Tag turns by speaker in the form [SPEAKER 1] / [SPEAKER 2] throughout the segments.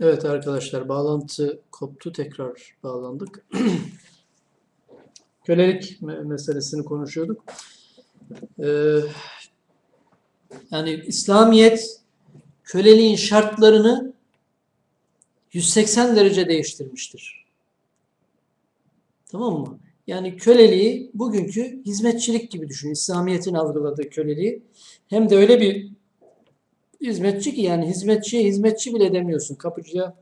[SPEAKER 1] Evet arkadaşlar bağlantı koptu tekrar bağlandık. Kölelik me- meselesini konuşuyorduk. Ee, yani İslamiyet köleliğin şartlarını 180 derece değiştirmiştir. Tamam mı? Yani köleliği bugünkü hizmetçilik gibi düşün. İslamiyet'in algıladığı köleliği. Hem de öyle bir hizmetçi ki yani hizmetçiye hizmetçi bile demiyorsun. Kapıcıya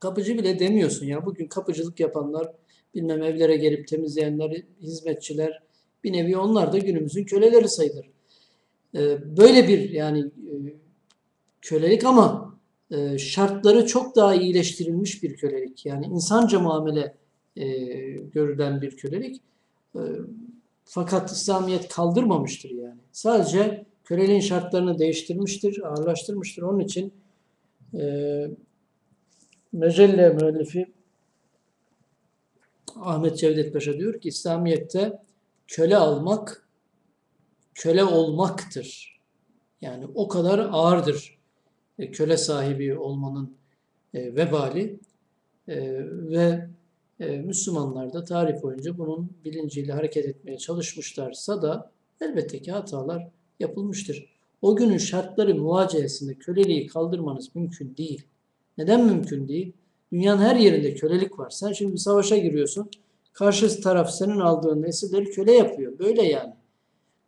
[SPEAKER 1] kapıcı bile demiyorsun ya. Bugün kapıcılık yapanlar, bilmem evlere gelip temizleyenler, hizmetçiler bir nevi onlar da günümüzün köleleri sayılır. Ee, böyle bir yani e, kölelik ama e, şartları çok daha iyileştirilmiş bir kölelik. Yani insanca muamele e, görülen bir kölelik. E, fakat İslamiyet kaldırmamıştır yani. Sadece köleliğin şartlarını değiştirmiştir, ağırlaştırmıştır. Onun için e, Mecelle müellifi Ahmet Cevdet Paşa diyor ki İslamiyet'te köle almak köle olmaktır. Yani o kadar ağırdır e, köle sahibi olmanın e, vebali E, ve e, Müslümanlar da tarih boyunca bunun bilinciyle hareket etmeye çalışmışlarsa da elbette ki hatalar yapılmıştır. O günün şartları muvaciyesinde köleliği kaldırmanız mümkün değil. Neden mümkün değil? Dünyanın her yerinde kölelik var. Sen şimdi bir savaşa giriyorsun. Karşı taraf senin aldığın esirleri köle yapıyor. Böyle yani.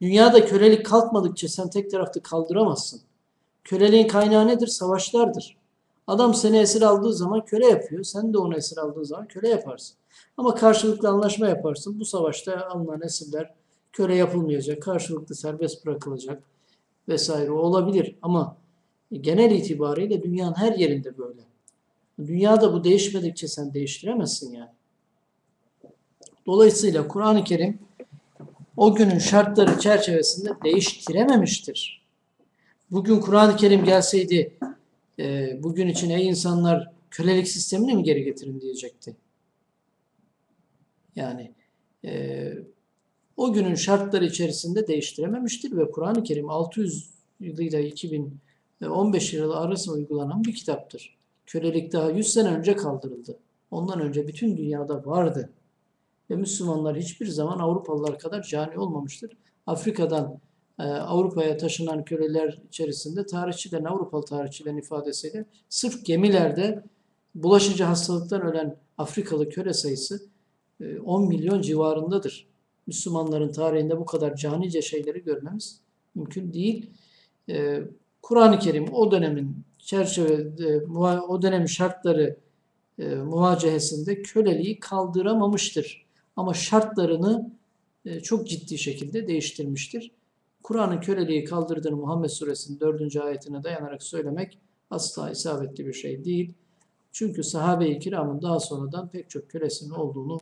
[SPEAKER 1] Dünyada kölelik kalkmadıkça sen tek tarafta kaldıramazsın. Köleliğin kaynağı nedir? Savaşlardır. Adam seni esir aldığı zaman köle yapıyor. Sen de onu esir aldığın zaman köle yaparsın. Ama karşılıklı anlaşma yaparsın. Bu savaşta alınan esirler köle yapılmayacak. Karşılıklı serbest bırakılacak vesaire olabilir. Ama genel itibariyle dünyanın her yerinde böyle. Dünyada bu değişmedikçe sen değiştiremezsin yani. Dolayısıyla Kur'an-ı Kerim o günün şartları çerçevesinde değiştirememiştir. Bugün Kur'an-ı Kerim gelseydi e, bugün için ey insanlar kölelik sistemini mi geri getirin diyecekti. Yani e, o günün şartları içerisinde değiştirememiştir ve Kur'an-ı Kerim 600 yılıyla 2015 yılı arasında uygulanan bir kitaptır. Kölelik daha 100 sene önce kaldırıldı. Ondan önce bütün dünyada vardı. Ve Müslümanlar hiçbir zaman Avrupalılar kadar cani olmamıştır. Afrika'dan e, Avrupa'ya taşınan köleler içerisinde tarihçilerin, Avrupalı tarihçilerin ifadesiyle sırf gemilerde bulaşıcı hastalıktan ölen Afrikalı köle sayısı e, 10 milyon civarındadır. Müslümanların tarihinde bu kadar canice şeyleri görmemiz mümkün değil. E, Kur'an-ı Kerim o dönemin çerçeve, o dönemin şartları e, muvacehesinde köleliği kaldıramamıştır. Ama şartlarını e, çok ciddi şekilde değiştirmiştir. Kur'an'ın köleliği kaldırdığını Muhammed Suresinin 4. ayetine dayanarak söylemek asla isabetli bir şey değil. Çünkü sahabe-i kiramın daha sonradan pek çok kölesinin olduğunu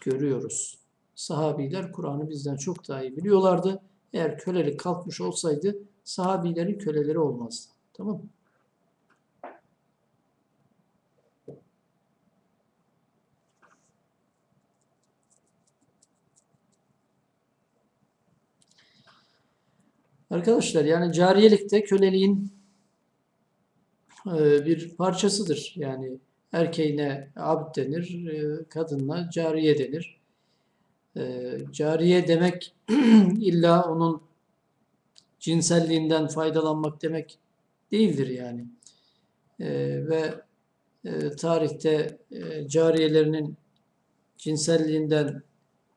[SPEAKER 1] görüyoruz. Sahabiler Kur'an'ı bizden çok daha iyi biliyorlardı. Eğer kölelik kalkmış olsaydı sahabilerin köleleri olmazdı. Tamam mı? Arkadaşlar yani cariyelikte köleliğin e, bir parçasıdır. Yani erkeğine abd denir, e, kadınla cariye denir. E, cariye demek illa onun cinselliğinden faydalanmak demek değildir yani. Ve tarihte cariyelerinin cinselliğinden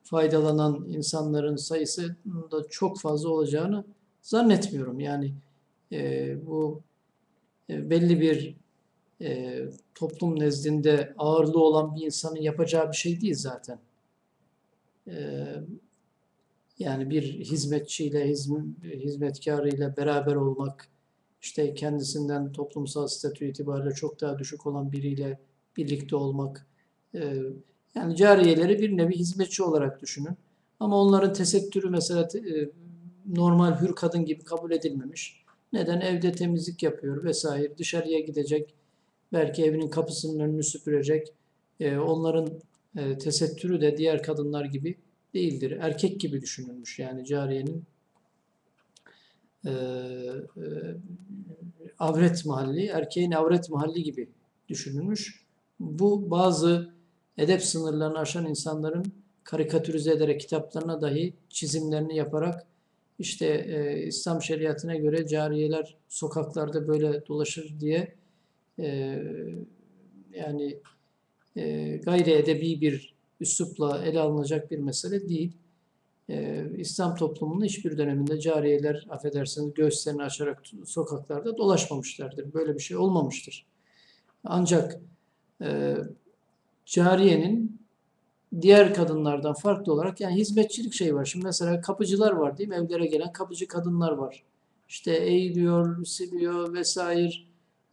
[SPEAKER 1] faydalanan insanların sayısı da çok fazla olacağını Zannetmiyorum yani e, bu e, belli bir e, toplum nezdinde ağırlığı olan bir insanın yapacağı bir şey değil zaten. Yani bir hizmetçiyle, hizm, hizmetkarıyla beraber olmak, işte kendisinden toplumsal statü itibariyle çok daha düşük olan biriyle birlikte olmak, yani cariyeleri bir nevi hizmetçi olarak düşünün. Ama onların tesettürü mesela normal hür kadın gibi kabul edilmemiş. Neden? Evde temizlik yapıyor vesaire. Dışarıya gidecek. Belki evinin kapısının önünü süpürecek. Onların e, tesettürü de diğer kadınlar gibi değildir. Erkek gibi düşünülmüş yani cariyenin e, e, avret mahalli, erkeğin avret mahalli gibi düşünülmüş. Bu bazı edep sınırlarını aşan insanların karikatürize ederek kitaplarına dahi çizimlerini yaparak işte e, İslam şeriatına göre cariyeler sokaklarda böyle dolaşır diye e, yani e, gayri edebi bir üslupla ele alınacak bir mesele değil. E, İslam toplumunun hiçbir döneminde cariyeler affedersiniz göğüslerini açarak sokaklarda dolaşmamışlardır. Böyle bir şey olmamıştır. Ancak e, cariyenin diğer kadınlardan farklı olarak yani hizmetçilik şey var. Şimdi mesela kapıcılar var değil mi? Evlere gelen kapıcı kadınlar var. İşte eğiliyor, siliyor vesaire.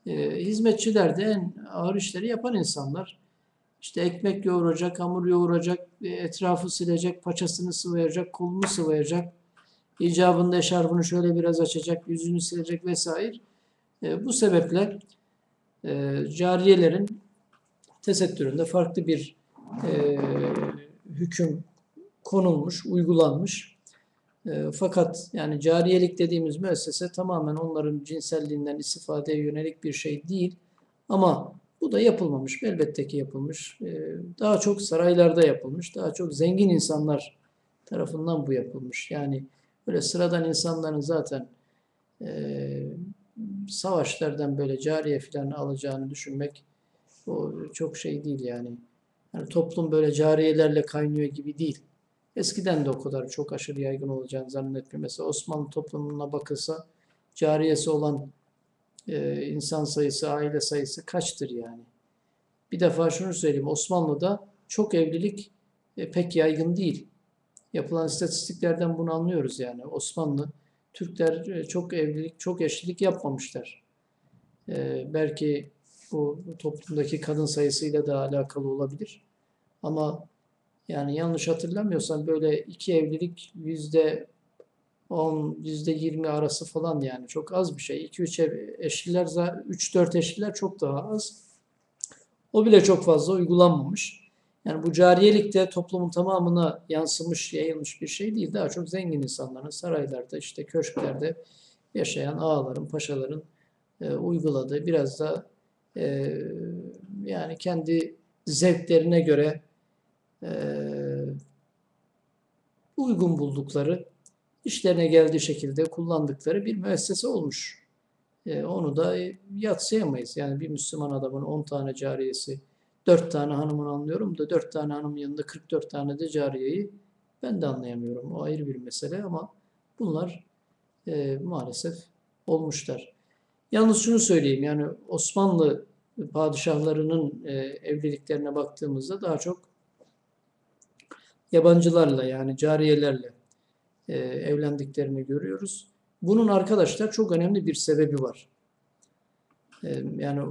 [SPEAKER 1] E, hizmetçiler de en ağır işleri yapan insanlar. İşte ekmek yoğuracak, hamur yoğuracak, e, etrafı silecek, paçasını sıvayacak, kolunu sıvayacak. icabında eşarbını şöyle biraz açacak, yüzünü silecek vesaire. E, bu sebeple e, cariyelerin tesettüründe farklı bir e, hüküm konulmuş, uygulanmış. E, fakat yani cariyelik dediğimiz müessese tamamen onların cinselliğinden istifadeye yönelik bir şey değil. Ama bu da yapılmamış. Elbette ki yapılmış. E, daha çok saraylarda yapılmış. Daha çok zengin insanlar tarafından bu yapılmış. Yani böyle sıradan insanların zaten e, savaşlardan böyle cariye falan alacağını düşünmek o çok şey değil yani. Yani toplum böyle cariyelerle kaynıyor gibi değil. Eskiden de o kadar çok aşırı yaygın olacağını zannetmiyorum. Mesela Osmanlı toplumuna bakılsa cariyesi olan e, insan sayısı, aile sayısı kaçtır yani? Bir defa şunu söyleyeyim. Osmanlı'da çok evlilik e, pek yaygın değil. Yapılan istatistiklerden bunu anlıyoruz yani. Osmanlı, Türkler e, çok evlilik, çok eşlilik yapmamışlar. E, belki bu toplumdaki kadın sayısıyla da alakalı olabilir. Ama yani yanlış hatırlamıyorsam böyle iki evlilik yüzde 10, yüzde 20 arası falan yani çok az bir şey. 2-3 eşliler, 3-4 eşliler çok daha az. O bile çok fazla uygulanmamış. Yani bu cariyelik de toplumun tamamına yansımış, yayılmış bir şey değil. Daha çok zengin insanların saraylarda, işte köşklerde yaşayan ağaların, paşaların e, uyguladığı biraz da e, yani kendi zevklerine göre e, uygun buldukları, işlerine geldiği şekilde kullandıkları bir müessese olmuş. E, onu da yatsıyamayız. Yani bir Müslüman adamın 10 tane cariyesi, 4 tane hanımını anlıyorum da 4 tane hanımın yanında 44 tane de cariyeyi ben de anlayamıyorum. O ayrı bir mesele ama bunlar e, maalesef olmuşlar. Yalnız şunu söyleyeyim yani Osmanlı padişahlarının e, evliliklerine baktığımızda daha çok yabancılarla yani cariyelerle e, evlendiklerini görüyoruz. Bunun arkadaşlar çok önemli bir sebebi var. E, yani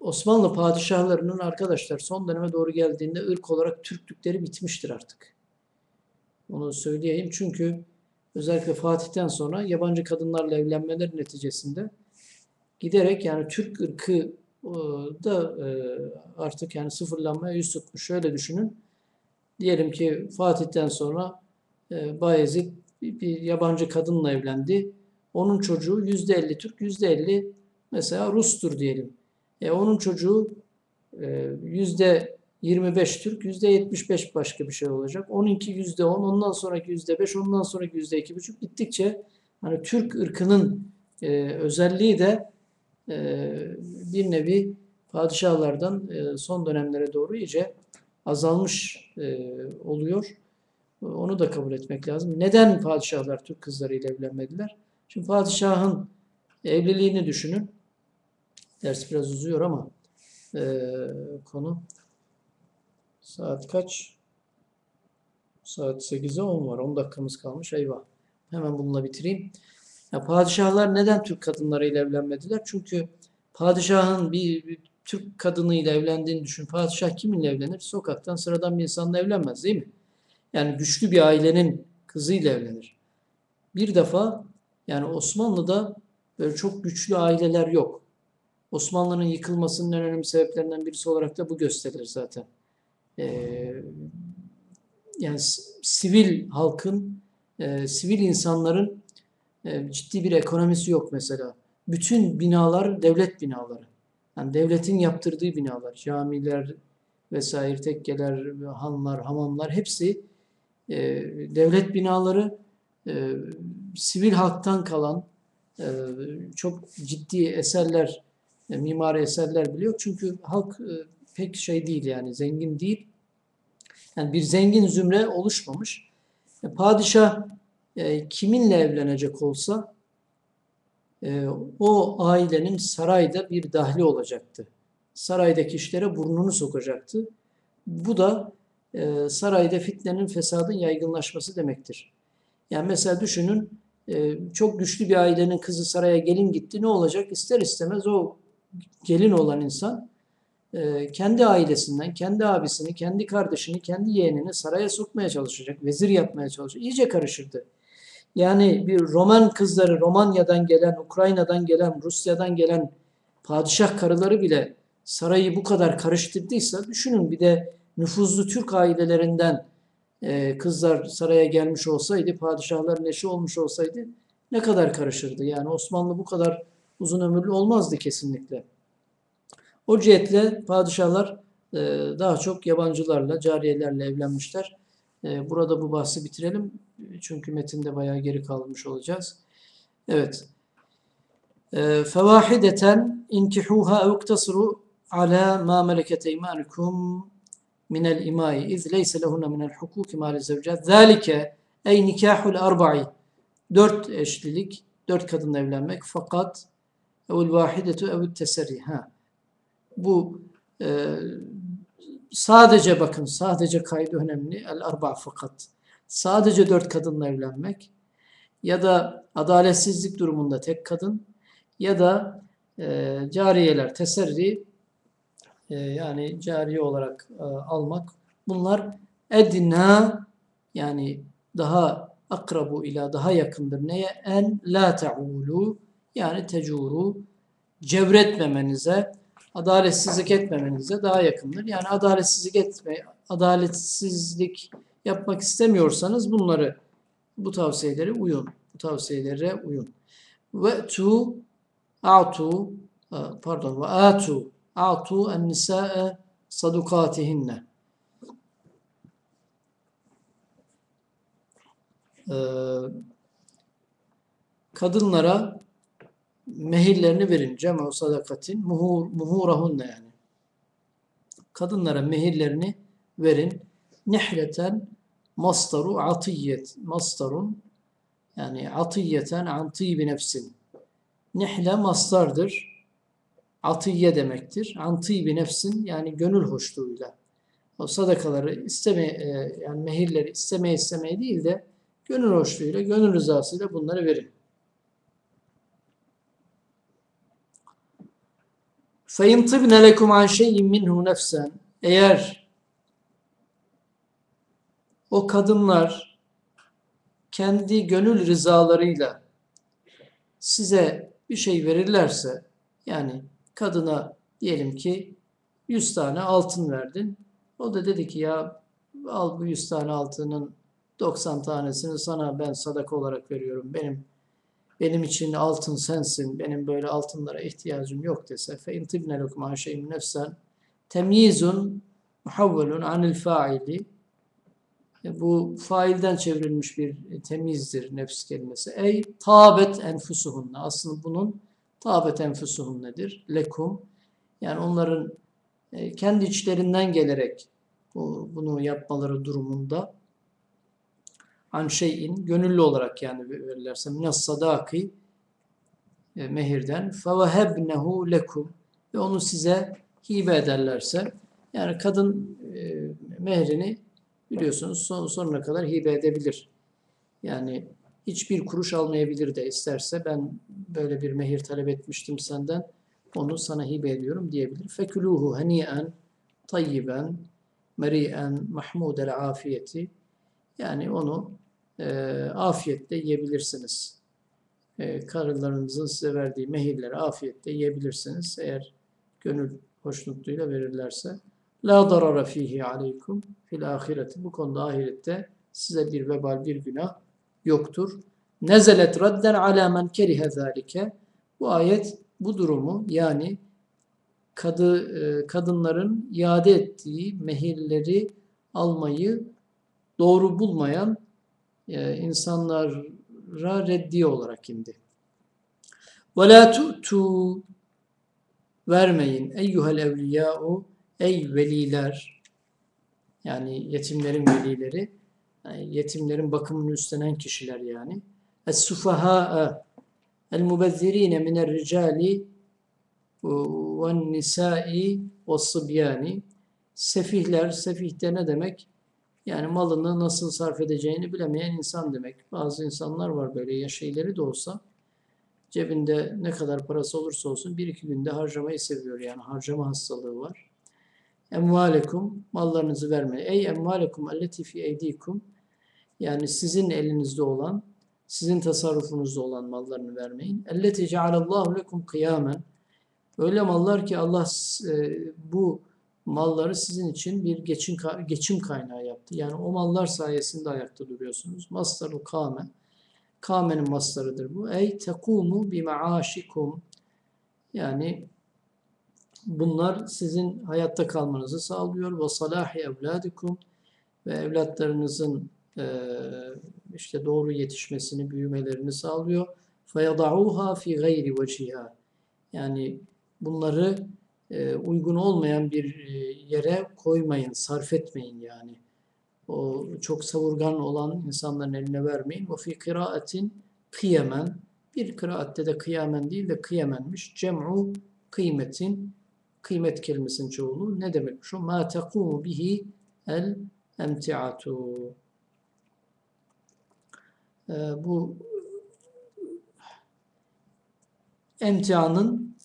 [SPEAKER 1] Osmanlı padişahlarının arkadaşlar son döneme doğru geldiğinde ırk olarak Türklükleri bitmiştir artık. Onu söyleyeyim çünkü özellikle Fatih'ten sonra yabancı kadınlarla evlenmeler neticesinde giderek yani Türk ırkı da e, artık yani sıfırlanmaya yüz tutmuş. Şöyle düşünün. Diyelim ki Fatih'ten sonra e, Bayezid bir yabancı kadınla evlendi. Onun çocuğu %50 Türk, %50 mesela Rus'tur diyelim. E, onun çocuğu e, %25 Türk, %75 başka bir şey olacak. Onunki %10, ondan sonraki %5, ondan sonraki %2,5 gittikçe hani Türk ırkının e, özelliği de ee, bir nevi padişahlardan e, son dönemlere doğru iyice azalmış e, oluyor. Onu da kabul etmek lazım. Neden padişahlar Türk kızlarıyla evlenmediler? Şimdi padişahın evliliğini düşünün. Ders biraz uzuyor ama e, konu saat kaç? Saat 8'e 10 var. 10 dakikamız kalmış. Eyvah. Hemen bununla bitireyim. Ya padişahlar neden Türk kadınlarıyla evlenmediler? Çünkü padişahın bir, bir Türk kadınıyla evlendiğini düşün. Padişah kiminle evlenir? Sokaktan sıradan bir insanla evlenmez değil mi? Yani güçlü bir ailenin kızıyla evlenir. Bir defa yani Osmanlı'da böyle çok güçlü aileler yok. Osmanlı'nın yıkılmasının en önemli sebeplerinden birisi olarak da bu gösterilir zaten. Ee, yani sivil halkın, e, sivil insanların e, ciddi bir ekonomisi yok mesela. bütün binalar devlet binaları. Yani devletin yaptırdığı binalar, camiler vesaire, tekkeler, hanlar, hamamlar hepsi e, devlet binaları, e, sivil halktan kalan e, çok ciddi eserler, e, mimari eserler bile yok. Çünkü halk e, pek şey değil yani zengin değil. Yani bir zengin zümre oluşmamış. E, padişah e, kiminle evlenecek olsa e, o ailenin sarayda bir dahli olacaktı. Saraydaki işlere burnunu sokacaktı. Bu da e, sarayda fitnenin, fesadın yaygınlaşması demektir. Yani mesela düşünün e, çok güçlü bir ailenin kızı saraya gelin gitti. Ne olacak? İster istemez o gelin olan insan e, kendi ailesinden, kendi abisini, kendi kardeşini, kendi yeğenini saraya sokmaya çalışacak. Vezir yapmaya çalışacak. İyice karışırdı. Yani bir Roman kızları, Romanya'dan gelen, Ukrayna'dan gelen, Rusya'dan gelen padişah karıları bile sarayı bu kadar karıştırdıysa düşünün bir de nüfuzlu Türk ailelerinden e, kızlar saraya gelmiş olsaydı, padişahların eşi olmuş olsaydı ne kadar karışırdı. Yani Osmanlı bu kadar uzun ömürlü olmazdı kesinlikle. O cihetle padişahlar e, daha çok yabancılarla, cariyelerle evlenmişler. E, burada bu bahsi bitirelim. Çünkü metinde bayağı geri kalmış olacağız. Evet. E, fevahideten inkihuha ev iktasiru ala ma meleket eymanukum minel imai iz leyse lehunne minel hukuki mali zevcat. Zalike ey nikahul arba'i. Dört eşlilik, dört kadınla evlenmek fakat evul vahidetu evul teserri. Ha. Bu e, sadece bakın sadece kaydı önemli. El arba fakat. Sadece dört kadınla evlenmek ya da adaletsizlik durumunda tek kadın ya da e, cariyeler, teserri e, yani cariye olarak e, almak. Bunlar edna yani daha akrabu ila daha yakındır. Neye? En la te'ulu yani tecuru cevretmemenize, adaletsizlik etmemenize daha yakındır. Yani adaletsizlik etme, adaletsizlik yapmak istemiyorsanız bunları bu tavsiyeleri uyun. Bu tavsiyelere uyun. Ve tu a'tu pardon ve atu a'tu en nisa'e sadukatihinne. kadınlara mehirlerini verin. Cem'u sadakatin muhur, muhurahunne yani. Kadınlara mehirlerini verin. Nihleten mastaru atiyet. Mastarun yani atiyeten an tibi nefsin. Nihle mastardır Atiye demektir. An tibi nefsin yani gönül hoşluğuyla. O sadakaları isteme e, yani mehirleri istemeye istemeye değil de gönül hoşluğuyla, gönül rızasıyla bunları verin. فَاِنْ طِبْنَ لَكُمْ عَنْ شَيْءٍ مِنْهُ نَفْسًا Eğer o kadınlar kendi gönül rızalarıyla size bir şey verirlerse yani kadına diyelim ki 100 tane altın verdin. O da dedi ki ya al bu 100 tane altının 90 tanesini sana ben sadaka olarak veriyorum. Benim benim için altın sensin, benim böyle altınlara ihtiyacım yok dese fe intibne lekum an şeyin nefsen temyizun muhavvelun anil faili e, bu failden çevrilmiş bir temizdir nefs kelimesi. Ey tabet enfusuhunne. Aslında bunun tabet enfusuhunnedir. Lekum. Yani onların e, kendi içlerinden gelerek bunu yapmaları durumunda an şeyin gönüllü olarak yani verirlerse minas sadaki e, mehirden fevehebnehu lekum ve onu size hibe ederlerse yani kadın e, mehrini biliyorsunuz son, sonuna kadar hibe edebilir. Yani hiçbir kuruş almayabilir de isterse ben böyle bir mehir talep etmiştim senden onu sana hibe ediyorum diyebilir. Fekuluhu haniyen tayyiben meri'en mahmudel afiyeti yani onu e, afiyetle yiyebilirsiniz. E, karılarınızın size verdiği mehirleri afiyetle yiyebilirsiniz. Eğer gönül hoşnutluğuyla verirlerse. La darara fihi aleykum fil ahireti. Bu konuda ahirette size bir vebal, bir günah yoktur. Nezelet radden ala men kerihe zalike. Bu ayet bu durumu yani kadı, e, kadınların iade ettiği mehirleri almayı doğru bulmayan e, insanlara reddiye olarak indi. وَلَا تُؤْتُوا Vermeyin eyyuhel evliyâ'u ey veliler yani yetimlerin velileri yani yetimlerin bakımını üstlenen kişiler yani es-sufaha'a el-mubezzirine miner ricali ve nisai ve sıbyani sefihler, sefih de ne demek? Yani malını nasıl sarf edeceğini bilemeyen insan demek. Bazı insanlar var böyle yaş ileri de olsa cebinde ne kadar parası olursa olsun bir iki günde harcamayı seviyor yani harcama hastalığı var. Emvalekum mallarınızı verme. Ey emvalekum alleti fi eydikum yani sizin elinizde olan, sizin tasarrufunuzda olan mallarını vermeyin. Elleti cealallahu lekum kıyamen Öyle mallar ki Allah e, bu malları sizin için bir geçim, geçim kaynağı yaptı. Yani o mallar sayesinde ayakta duruyorsunuz. Mastarul kâme. Kâmenin mastarıdır bu. Ey tekumu bi maaşikum. Yani bunlar sizin hayatta kalmanızı sağlıyor. Ve evladikum. Ve evlatlarınızın işte doğru yetişmesini, büyümelerini sağlıyor. فَيَضَعُوهَا fi gayri veciha. Yani bunları e, uygun olmayan bir e, yere koymayın, sarf etmeyin yani. O çok savurgan olan insanların eline vermeyin. Ve fi kıraatin kıyemen. Bir kıraatte de kıyamen değil de kıyemenmiş. Cem'u kıymetin. Kıymet kelimesinin çoğulu. Ne demek şu? Ma tekumu bihi el emtiatu. Ee, bu emtianın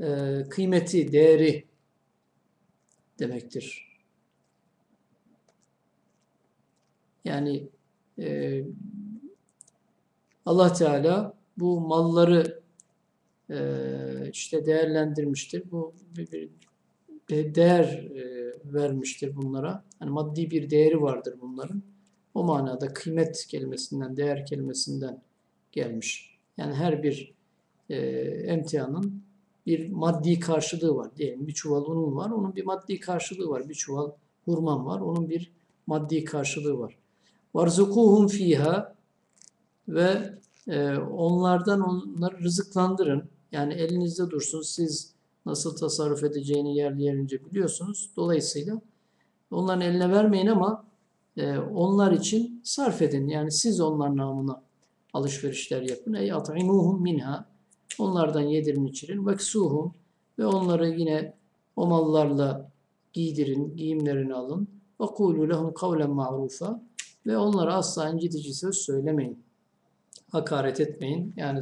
[SPEAKER 1] e, kıymeti, değeri demektir. Yani e, Allah Teala bu malları e, işte değerlendirmiştir. Bu bir, bir değer e, vermiştir bunlara. Yani maddi bir değeri vardır bunların. O manada kıymet kelimesinden, değer kelimesinden gelmiş. Yani her bir e, emtianın bir maddi karşılığı var. Diyelim bir çuval unun var, onun bir maddi karşılığı var. Bir çuval hurman var, onun bir maddi karşılığı var. Varzukuhum fiha ve e, onlardan onları rızıklandırın. Yani elinizde dursun. Siz nasıl tasarruf edeceğini yerli yerince biliyorsunuz. Dolayısıyla onların eline vermeyin ama e, onlar için sarf edin. Yani siz onlar namına alışverişler yapın. Ey at'imuhum minha Onlardan yedirin içirin. Veksuhum ve onları yine o mallarla giydirin, giyimlerini alın. Ve kulu lehum kavlen ma'rufa ve onlara asla incitici söz söylemeyin. Hakaret etmeyin. Yani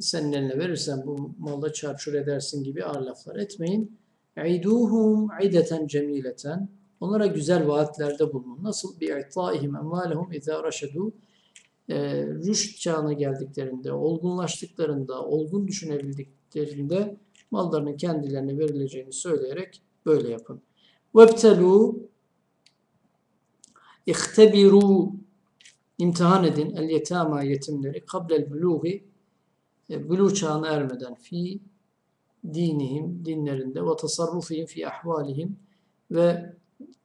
[SPEAKER 1] senin eline verirsen bu malda çarçur edersin gibi ağır laflar etmeyin. İduhum ideten cemileten. Onlara güzel vaatlerde bulunun. Nasıl? Bir itlâihim emvâlehum izâ raşedû. Ee, rüşt çağına geldiklerinde, olgunlaştıklarında, olgun düşünebildiklerinde mallarının kendilerine verileceğini söyleyerek böyle yapın. Vebtelû İhtebiru imtihan edin. El yetama yetimleri kablel buluği e, buluğ çağına ermeden fi dinihim dinlerinde. Ve tasarrufihim fi ahvalihim ve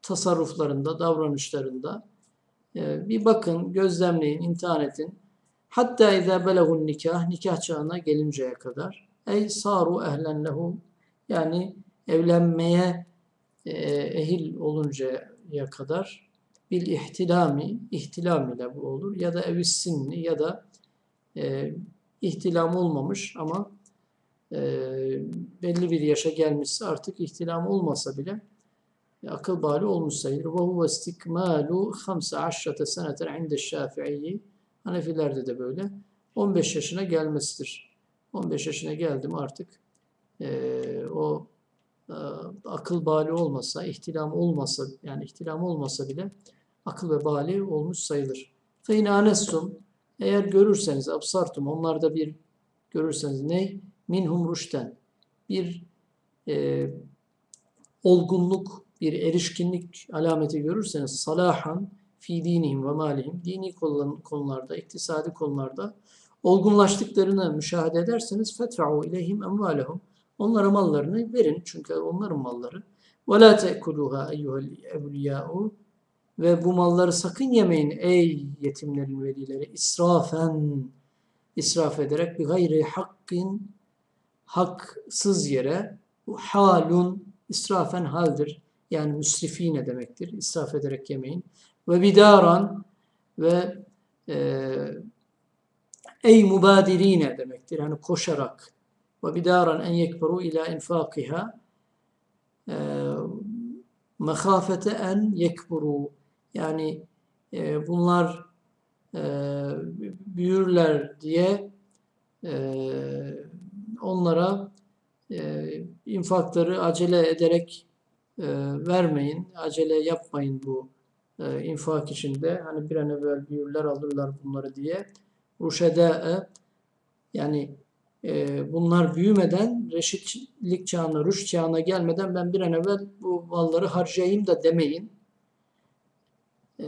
[SPEAKER 1] tasarruflarında davranışlarında ee, bir bakın, gözlemleyin, imtihan edin. Hatta izâ belegun nikah, nikah çağına gelinceye kadar. Ey saru ehlen lehu, yani evlenmeye e, ehil oluncaya kadar bil ihtilami, ihtilam ile bu olur ya da evissinni ya da e, ihtilam olmamış ama e, belli bir yaşa gelmişse artık ihtilam olmasa bile akıl bali olmuş sayılır. Ve huve istikmalu 15 seneten inde şafi'i. Hanefilerde de böyle. 15 yaşına gelmesidir. 15 yaşına geldim artık e, o e, akıl bali olmasa, ihtilam olmasa, yani ihtilam olmasa bile akıl ve bali olmuş sayılır. Fe inanessum eğer görürseniz absartum onlarda bir görürseniz ne? Minhum rüşten bir e, olgunluk bir erişkinlik alameti görürseniz salahan fi dinihim ve malihim dini konularda, iktisadi konularda olgunlaştıklarını müşahede ederseniz fetfa'u ileyhim emvalehum. Onlara mallarını verin çünkü onların malları. Ve la te'kuluha eyyuhel evliyâ'u ve bu malları sakın yemeyin ey yetimlerin velileri israfen israf ederek bir gayri hakkin haksız yere halun israfen haldir. Yani müsrifine demektir. İsraf ederek yemeyin. Ve bidaran ve e, ey mubadirine demektir. Yani koşarak. Ve bidaran en yekberu ila infakiha e, mehafete en yekburu yani e, bunlar e, büyürler diye e, onlara e, infakları acele ederek e, vermeyin, acele yapmayın bu e, infak içinde. Hani bir an evvel büyürler alırlar bunları diye. Ruşede yani e, bunlar büyümeden reşitlik çağına, rüşt çağına gelmeden ben bir an evvel bu malları harcayayım da demeyin. E,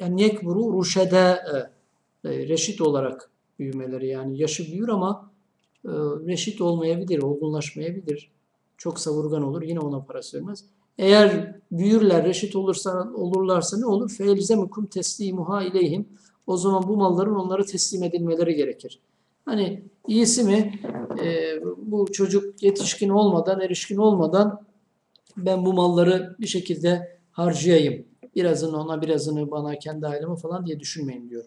[SPEAKER 1] yani yekburu ruşede e, reşit olarak büyümeleri yani yaşı büyür ama e, reşit olmayabilir, olgunlaşmayabilir. Çok savurgan olur. Yine ona parası vermez. Eğer büyürler, reşit olursa, olurlarsa ne olur? فَاَلْزَمُكُمْ تَسْلِيمُهَا اِلeyhim. O zaman bu malların onlara teslim edilmeleri gerekir. Hani iyisi mi e, bu çocuk yetişkin olmadan, erişkin olmadan ben bu malları bir şekilde harcayayım. Birazını ona, birazını bana, kendi aileme falan diye düşünmeyin diyor.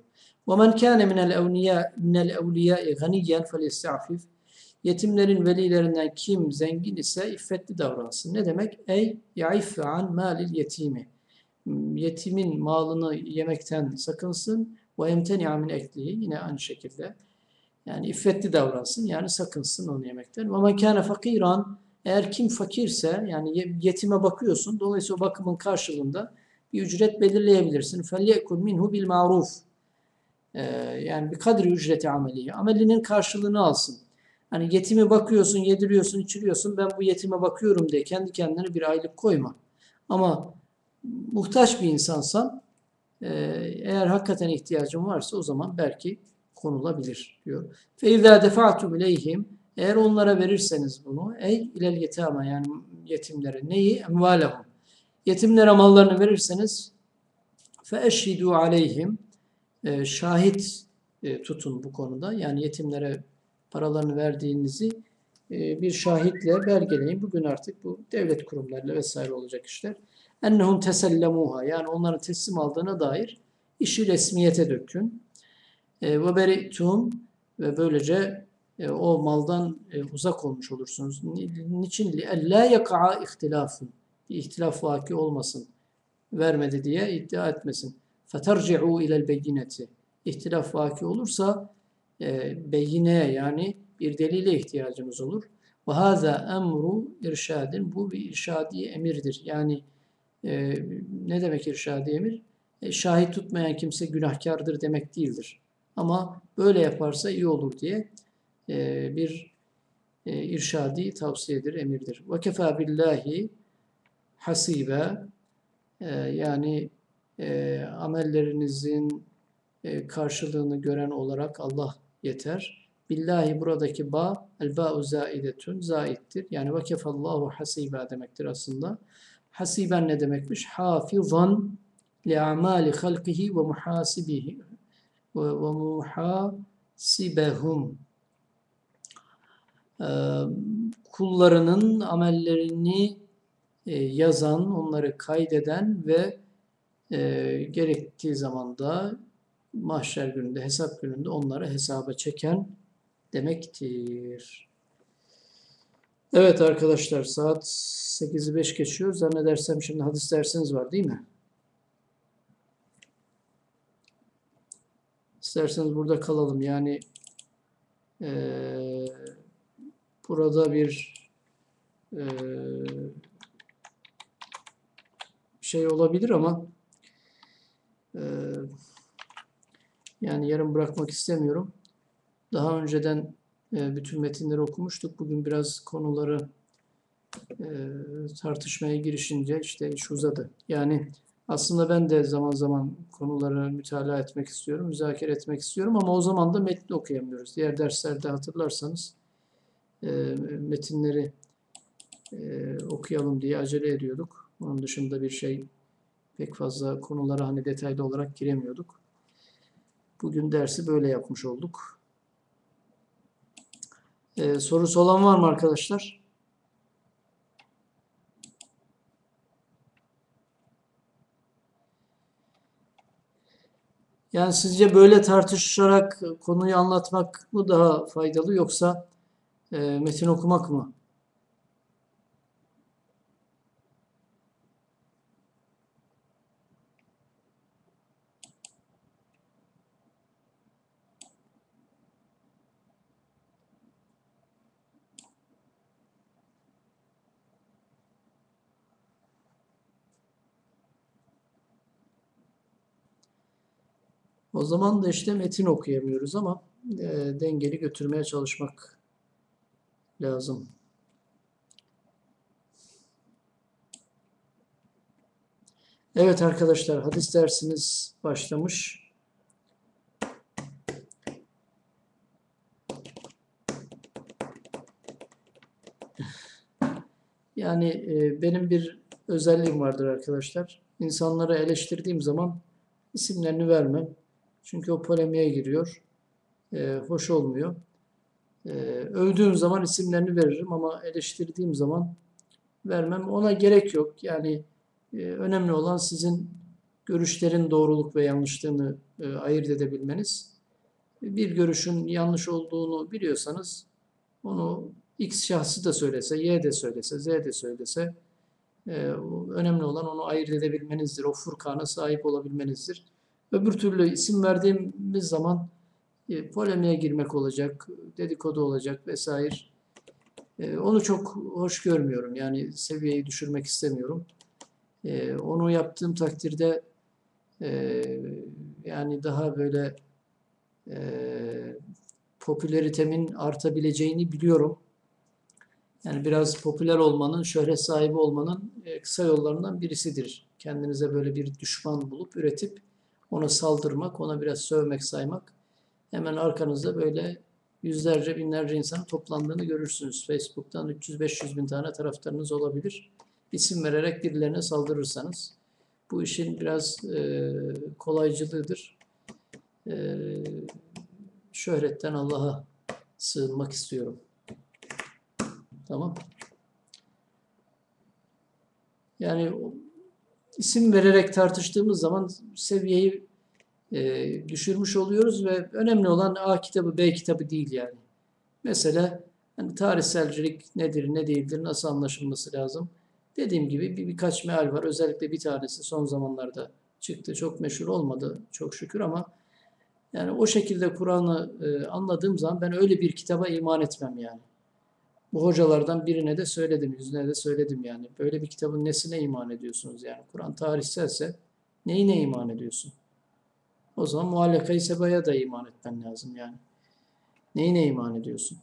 [SPEAKER 1] وَمَنْ كَانَ مِنَ الْاَوْلِيَاءِ مِنَ الْاَوْلِيَاءِ غَنِيًّا فَلْيَسْتَعْفِفْ Yetimlerin velilerinden kim zengin ise iffetli davransın. Ne demek? Ey yaiffe an malil yetimi. Yetimin malını yemekten sakınsın. Ve emteni'a min eklihi. Yine aynı şekilde. Yani iffetli davransın. Yani sakınsın onu yemekten. Ve men kâne fakiran. Eğer kim fakirse yani yetime bakıyorsun. Dolayısıyla o bakımın karşılığında bir ücret belirleyebilirsin. فَلْيَكُلْ minhu bil maruf. Yani bir kadri ücreti ameliye. Amelinin karşılığını alsın. Hani yetime bakıyorsun, yediriyorsun, içiriyorsun. Ben bu yetime bakıyorum diye kendi kendine bir aylık koyma. Ama muhtaç bir insansan e, eğer hakikaten ihtiyacın varsa o zaman belki konulabilir diyor. Fe izâ defa'tum ileyhim eğer onlara verirseniz bunu ey ilel yetama yani yetimlere neyi? Emvalehum. Yetimlere mallarını verirseniz fe eşhidu aleyhim e, şahit e, tutun bu konuda. Yani yetimlere paralarını verdiğinizi e, bir şahitle belgeleyin. Bugün artık bu devlet kurumlarıyla vesaire olacak işler. Ennehum tesellemuha yani onların teslim aldığına dair işi resmiyete dökün. E, ve beritum ve böylece e, o maldan uzak olmuş olursunuz. Niçin? La yaka'a ihtilafun. Bir ihtilaf vaki olmasın. Vermedi diye iddia etmesin. Feterci'u ilel beyineti. İhtilaf vaki olursa e, beyine yani bir delile ihtiyacımız olur. Ve haza emru irşadin. Bu bir irşadi emirdir. Yani e, ne demek irşadi emir? E, şahit tutmayan kimse günahkardır demek değildir. Ama böyle yaparsa iyi olur diye e, bir e, irşadi tavsiyedir, emirdir. Ve kefa billahi hasibe yani e, amellerinizin e, karşılığını gören olarak Allah yeter. Billahi buradaki ba, el ba'u zaidetun, zaittir. Yani ve kefallahu hasiba demektir aslında. Hasiben ne demekmiş? Hafizan li amali halkihi ve muhasibihi ve, ve muhasibehum. Ee, kullarının amellerini e, yazan, onları kaydeden ve e, gerektiği zaman da mahşer gününde, hesap gününde onları hesaba çeken demektir. Evet arkadaşlar saat 8'i 5 geçiyor. Zannedersem şimdi hadis dersiniz var değil mi? İsterseniz burada kalalım. Yani e, burada bir e, şey olabilir ama e, yani yarım bırakmak istemiyorum. Daha önceden e, bütün metinleri okumuştuk. Bugün biraz konuları e, tartışmaya girişince işte iş uzadı. Yani Aslında ben de zaman zaman konuları mütalaa etmek istiyorum, müzakere etmek istiyorum ama o zaman da metni okuyamıyoruz. Diğer derslerde hatırlarsanız e, metinleri okuyalım diye acele ediyorduk. Onun dışında bir şey pek fazla konulara hani detaylı olarak giremiyorduk. Bugün dersi böyle yapmış olduk. E, sorusu olan var mı arkadaşlar? Yani sizce böyle tartışarak konuyu anlatmak mı daha faydalı yoksa e, metin okumak mı? O zaman da işte metin okuyamıyoruz ama e, dengeli götürmeye çalışmak lazım. Evet arkadaşlar hadis dersimiz başlamış. Yani e, benim bir özelliğim vardır arkadaşlar. İnsanları eleştirdiğim zaman isimlerini vermem. Çünkü o polemiğe giriyor. E, hoş olmuyor. E, övdüğüm zaman isimlerini veririm ama eleştirdiğim zaman vermem. Ona gerek yok. Yani e, önemli olan sizin görüşlerin doğruluk ve yanlışlığını e, ayırt edebilmeniz. Bir görüşün yanlış olduğunu biliyorsanız onu X şahsı da söylese, Y de söylese, Z de söylese e, önemli olan onu ayırt edebilmenizdir. O furkana sahip olabilmenizdir. Öbür türlü isim verdiğimiz zaman e, polemiğe girmek olacak, dedikodu olacak vesaire. E, onu çok hoş görmüyorum. Yani seviyeyi düşürmek istemiyorum. E, onu yaptığım takdirde e, yani daha böyle e, popülaritemin artabileceğini biliyorum. Yani biraz popüler olmanın, şöhret sahibi olmanın e, kısa yollarından birisidir. Kendinize böyle bir düşman bulup üretip ona saldırmak, ona biraz sövmek, saymak. Hemen arkanızda böyle yüzlerce, binlerce insanın toplandığını görürsünüz. Facebook'tan 300-500 bin tane taraftarınız olabilir. İsim vererek birilerine saldırırsanız. Bu işin biraz e, kolaycılığıdır. E, şöhretten Allah'a sığınmak istiyorum. Tamam. Yani isim vererek tartıştığımız zaman seviyeyi e, düşürmüş oluyoruz ve önemli olan A kitabı B kitabı değil yani. Mesela hani tarihselcilik nedir ne değildir nasıl anlaşılması lazım. Dediğim gibi bir, birkaç meal var. Özellikle bir tanesi son zamanlarda çıktı. Çok meşhur olmadı çok şükür ama yani o şekilde Kur'an'ı e, anladığım zaman ben öyle bir kitaba iman etmem yani. Bu hocalardan birine de söyledim, yüzüne de söyledim yani. Böyle bir kitabın nesine iman ediyorsunuz yani? Kur'an tarihselse neyine iman ediyorsun? O zaman muallaka-i sebaya da iman etmen lazım yani. Neyine iman ediyorsun?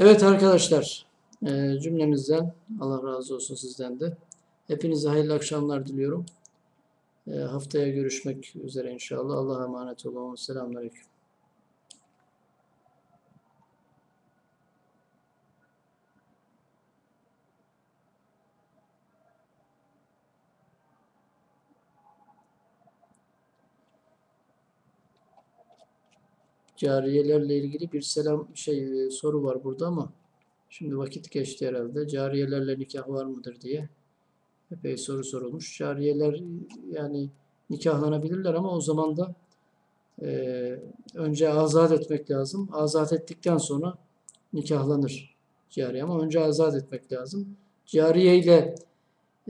[SPEAKER 1] Evet arkadaşlar, e, cümlemizden Allah razı olsun sizden de. Hepinize hayırlı akşamlar diliyorum. E, haftaya görüşmek üzere inşallah. Allah'a emanet olun. Selamünaleyküm. Cariyelerle ilgili bir selam şey e, soru var burada ama şimdi vakit geçti herhalde. Cariyelerle nikah var mıdır diye epey soru sorulmuş. Cariyeler yani nikahlanabilirler ama o zaman da e, önce azat etmek lazım. Azat ettikten sonra nikahlanır cariye ama önce azat etmek lazım. Cariye ile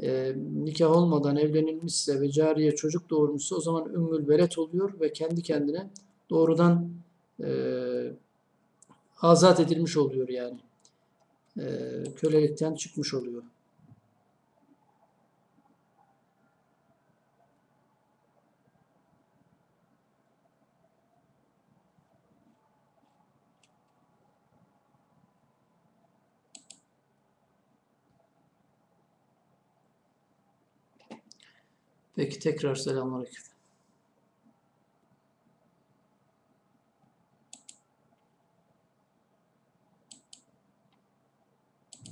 [SPEAKER 1] e, nikah olmadan evlenilmişse ve cariye çocuk doğurmuşsa o zaman ümmül velet oluyor ve kendi kendine doğrudan e, azat edilmiş oluyor yani. E, kölelikten çıkmış oluyor. Peki tekrar selamünaleyküm.